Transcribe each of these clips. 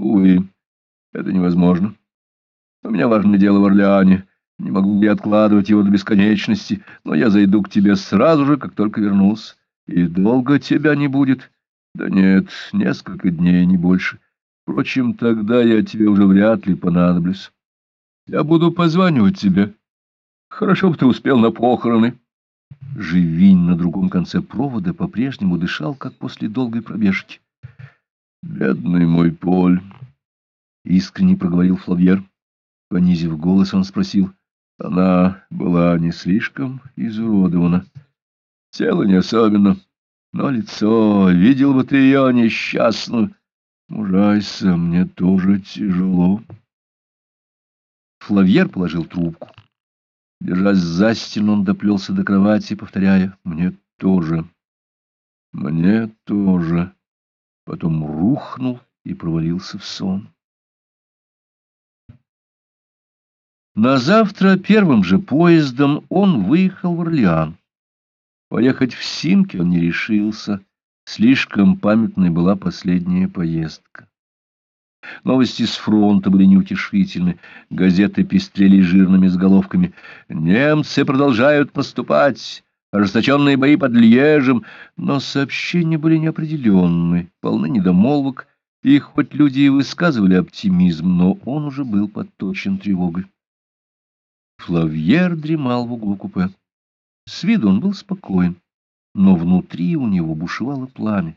Увы, это невозможно. У меня важное дело в Орлеане. Не могу я откладывать его до бесконечности, но я зайду к тебе сразу же, как только вернусь. И долго тебя не будет? Да нет, несколько дней, не больше. Впрочем, тогда я тебе уже вряд ли понадоблюсь. Я буду позванивать тебе. Хорошо бы ты успел на похороны. Живинь на другом конце провода по-прежнему дышал, как после долгой пробежки. Бедный мой Поль, — искренне проговорил Флавьер. Понизив голос, он спросил. Она была не слишком изуродована. Тело не особенно, но лицо, видел бы ты ее несчастную. Мужайся, мне тоже тяжело. Флавьер положил трубку. Держась за стену, он доплелся до кровати, повторяя «Мне тоже, мне тоже». Потом рухнул и провалился в сон. На завтра первым же поездом он выехал в Орлеан. Поехать в Симки он не решился, слишком памятной была последняя поездка. Новости с фронта были неутешительны, газеты пестрели жирными заголовками. «Немцы продолжают наступать!» Ожесточенные бои под Льежем, но сообщения были неопределенны, полны недомолвок, и хоть люди и высказывали оптимизм, но он уже был подточен тревогой. Флавьер дремал в углу купе. С виду он был спокоен, но внутри у него бушевало пламя.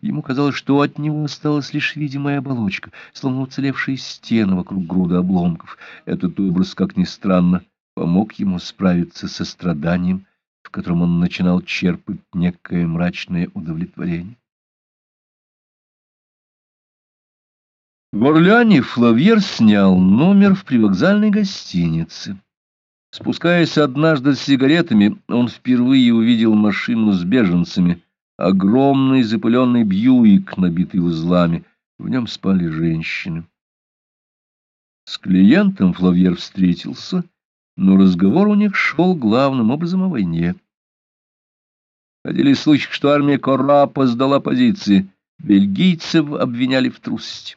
Ему казалось, что от него осталась лишь видимая оболочка, словно уцелевшие стены вокруг груда обломков. Этот образ, как ни странно, помог ему справиться со страданием, в котором он начинал черпать некое мрачное удовлетворение. В Орлеане Флавьер снял номер в привокзальной гостинице. Спускаясь однажды с сигаретами, он впервые увидел машину с беженцами, огромный запыленный бьюик, набитый узлами. В нем спали женщины. С клиентом Флавьер встретился, но разговор у них шел главным образом о войне. Ходили слухи, что армия Коррапа сдала позиции, бельгийцев обвиняли в трусости.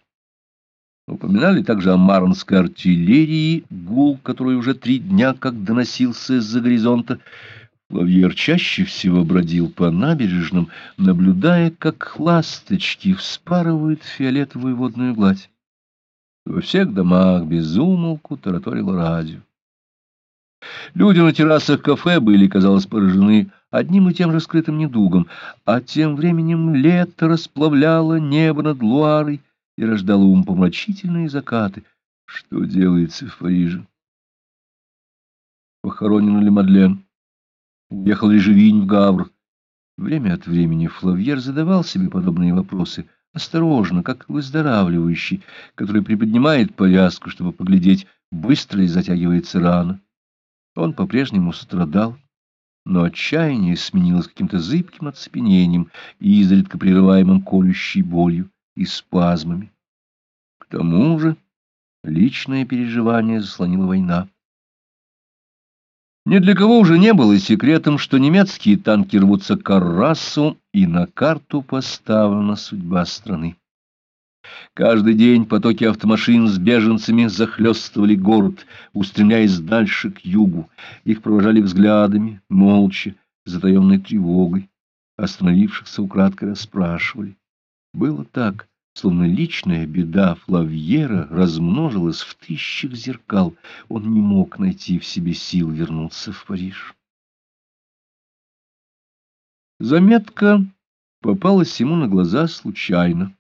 Упоминали также о марнской артиллерии, гул, который уже три дня как доносился из-за горизонта. Лавьер чаще всего бродил по набережным, наблюдая, как ласточки вспарывают фиолетовую водную гладь. Во всех домах без умолку тараторило радио. Люди на террасах кафе были, казалось, поражены одним и тем же скрытым недугом, а тем временем лето расплавляло небо над Луарой, и рождала умопомрачительные закаты. Что делается в Париже? Похоронена ли Мадлен? Уехал ли Живинь в Гавр? Время от времени Флавьер задавал себе подобные вопросы, осторожно, как выздоравливающий, который приподнимает повязку, чтобы поглядеть, быстро ли затягивается рана. Он по-прежнему страдал, но отчаяние сменилось каким-то зыбким оцепенением и изредка прерываемым колющей болью и спазмами. К тому же личное переживание заслонила война. Ни для кого уже не было секретом, что немецкие танки рвутся к Каррасу, и на карту поставлена судьба страны. Каждый день потоки автомашин с беженцами захлестывали город, устремляясь дальше к югу. Их провожали взглядами, молча, затаенной тревогой. Остановившихся украдкой расспрашивали. Было так, словно личная беда Флавьера размножилась в тысячах зеркал. Он не мог найти в себе сил вернуться в Париж. Заметка попалась ему на глаза случайно.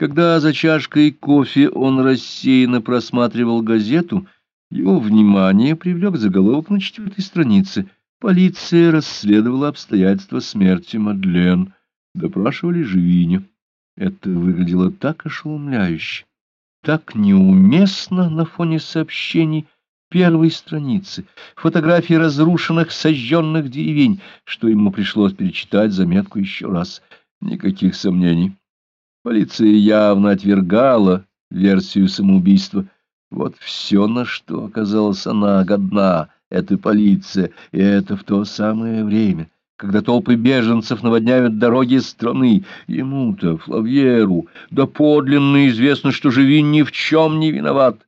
Когда за чашкой кофе он рассеянно просматривал газету, его внимание привлек заголовок на четвертой странице. Полиция расследовала обстоятельства смерти Мадлен допрашивали Живиня. Это выглядело так ошеломляюще, так неуместно на фоне сообщений первой страницы, фотографии разрушенных, сожженных деревень, что ему пришлось перечитать заметку еще раз. Никаких сомнений. Полиция явно отвергала версию самоубийства. Вот все, на что оказалась она годна, это полиция, и это в то самое время — когда толпы беженцев наводняют дороги страны. Ему-то, Флавьеру, доподлинно известно, что Живин ни в чем не виноват.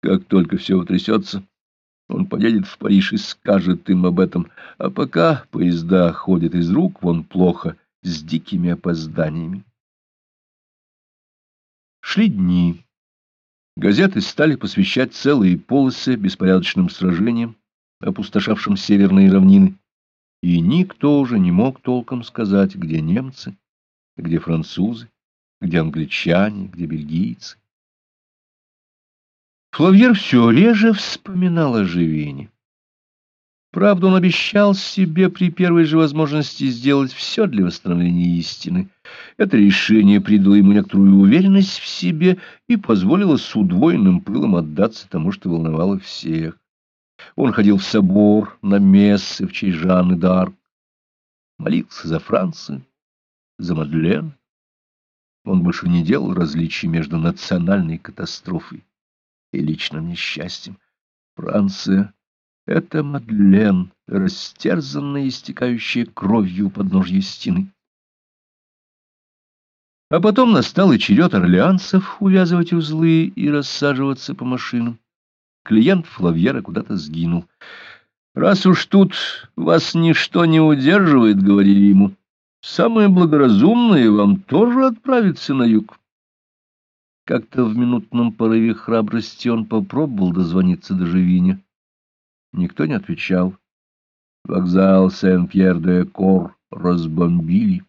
Как только все утрясется, он поедет в Париж и скажет им об этом. А пока поезда ходят из рук вон плохо, с дикими опозданиями. Шли дни. Газеты стали посвящать целые полосы беспорядочным сражениям, опустошавшим северные равнины, и никто уже не мог толком сказать, где немцы, где французы, где англичане, где бельгийцы. Флавьер все реже вспоминал о Живине. Правда, он обещал себе при первой же возможности сделать все для восстановления истины. Это решение придало ему некоторую уверенность в себе и позволило с удвоенным пылом отдаться тому, что волновало всех. Он ходил в собор, на мессы в честь Жанны d'Арк, молился за Францию, за Мадлен. Он больше не делал различий между национальной катастрофой и личным несчастьем. Франция — это Мадлен, растерзанная, истекающая кровью под ножью стены. А потом настал и черед орлеанцев увязывать узлы и рассаживаться по машинам. Клиент Флавьера куда-то сгинул. «Раз уж тут вас ничто не удерживает, — говорили ему, — самое благоразумное вам тоже отправиться на юг». Как-то в минутном порыве храбрости он попробовал дозвониться до Живиня. Никто не отвечал. Вокзал Сен-Пьер-де-Кор разбомбили.